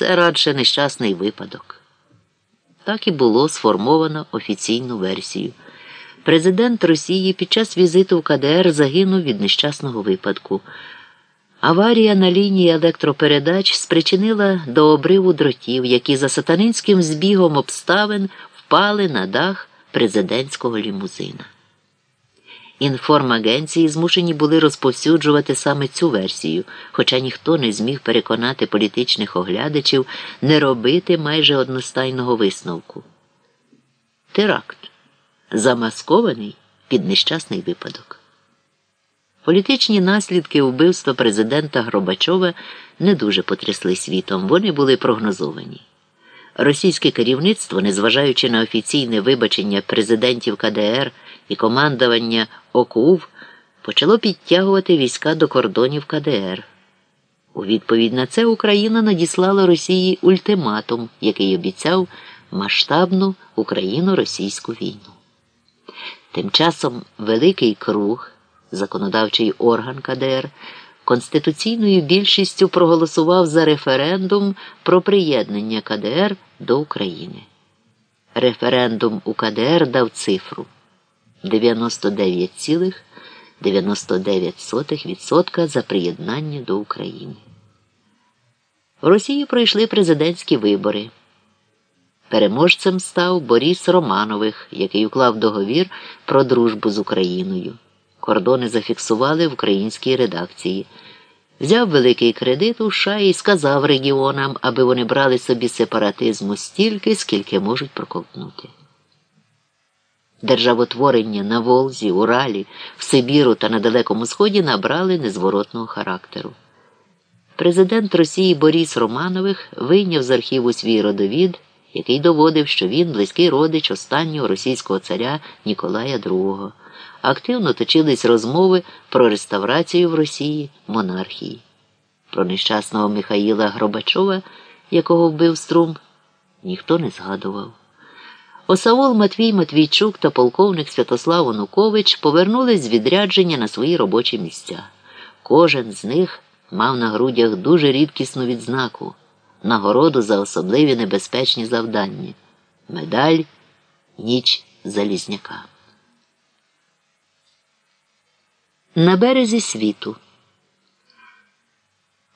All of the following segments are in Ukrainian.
Це радше нещасний випадок. Так і було сформовано офіційну версію. Президент Росії під час візиту в КДР загинув від нещасного випадку. Аварія на лінії електропередач спричинила до обриву дротів, які за сатанинським збігом обставин впали на дах президентського лімузина. Інформагенції змушені були розповсюджувати саме цю версію, хоча ніхто не зміг переконати політичних оглядачів не робити майже одностайного висновку. Теракт замаскований під нещасний випадок. Політичні наслідки вбивства президента Гробачова не дуже потрясли світом, вони були прогнозовані. Російське керівництво, незважаючи на офіційне вибачення президентів КДР і командування ОКУВ, почало підтягувати війська до кордонів КДР. У відповідь на це Україна надіслала Росії ультиматум, який обіцяв масштабну україно-російську війну. Тим часом Великий Круг, законодавчий орган КДР, конституційною більшістю проголосував за референдум про приєднання КДР до України. Референдум у КДР дав цифру 99,99% за приєднання до України. В Росії пройшли президентські вибори. Переможцем став Борис Романових, який уклав договір про дружбу з Україною. Кордони зафіксували в українській редакції. Взяв великий кредит у США і сказав регіонам, аби вони брали собі сепаратизму стільки, скільки можуть проковтнути. Державотворення на Волзі, Уралі, в Сибіру та на Далекому Сході набрали незворотного характеру. Президент Росії Борис Романових вийняв з архіву свій родовід який доводив, що він близький родич останнього російського царя Ніколая II. Активно точились розмови про реставрацію в Росії монархії. Про нещасного Михаїла Гробачова, якого вбив струм, ніхто не згадував. Осавол Матвій Матвійчук та полковник Святослав Онукович повернулись з відрядження на свої робочі місця. Кожен з них мав на грудях дуже рідкісну відзнаку нагороду за особливі небезпечні завдання, медаль, ніч Залізняка. На березі світу.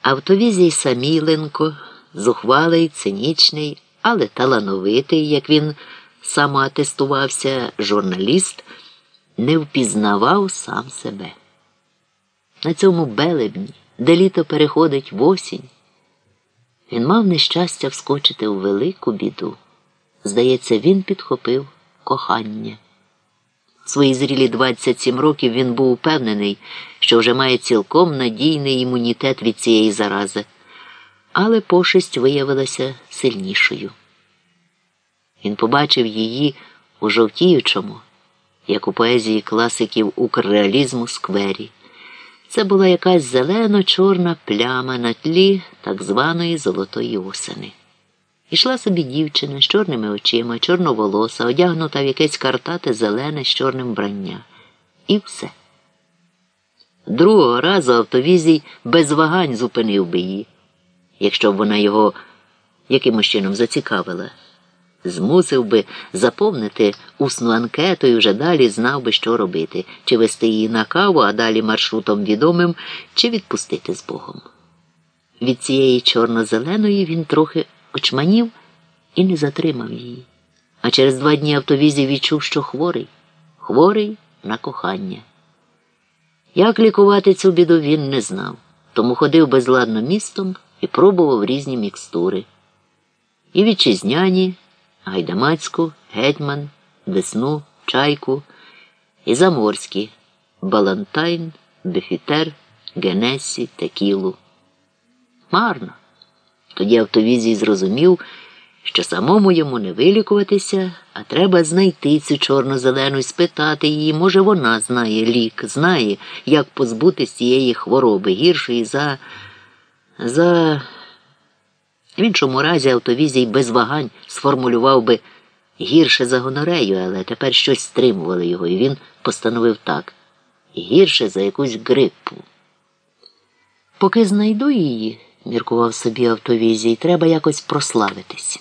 Автовізій Саміленко, зухвалий, цинічний, але талановитий, як він самоатестувався, журналіст, не впізнавав сам себе. На цьому белебні, де літо переходить в осінь. Він мав нещастя вскочити у велику біду. Здається, він підхопив кохання. Свої зрілі 27 років він був упевнений, що вже має цілком надійний імунітет від цієї зарази, але пошесть виявилася сильнішою. Він побачив її у жовтіючому, як у поезії класиків укрреалізму сквері. Це була якась зелено-чорна пляма на тлі так званої золотої осени. Ішла собі дівчина з чорними очима, чорноволоса, одягнута в якесь картате зелене з чорним вбрання. І все. Другого разу автовізій без вагань зупинив би її, якщо б вона його якимось чином зацікавила змусив би заповнити усну анкету і вже далі знав би, що робити, чи вести її на каву, а далі маршрутом відомим, чи відпустити з Богом. Від цієї чорно-зеленої він трохи очманів і не затримав її. А через два дні автовізі відчув, що хворий, хворий на кохання. Як лікувати цю біду він не знав, тому ходив безладно містом і пробував різні мікстури. І вітчизняні, Гайдамацьку, Гетьман, Десну, Чайку і Заморські, Балантайн, Бефітер, Генесі, Текілу. Марно. Тоді автовізій зрозумів, що самому йому не вилікуватися, а треба знайти цю чорно-зелену і спитати її, може, вона знає лік, знає, як позбутися цієї хвороби гіршої за. за. В іншому разі автовізій без вагань сформулював би гірше за гонорею, але тепер щось стримували його, і він постановив так гірше за якусь грипу. Поки знайду її, міркував собі автовізій, треба якось прославитись.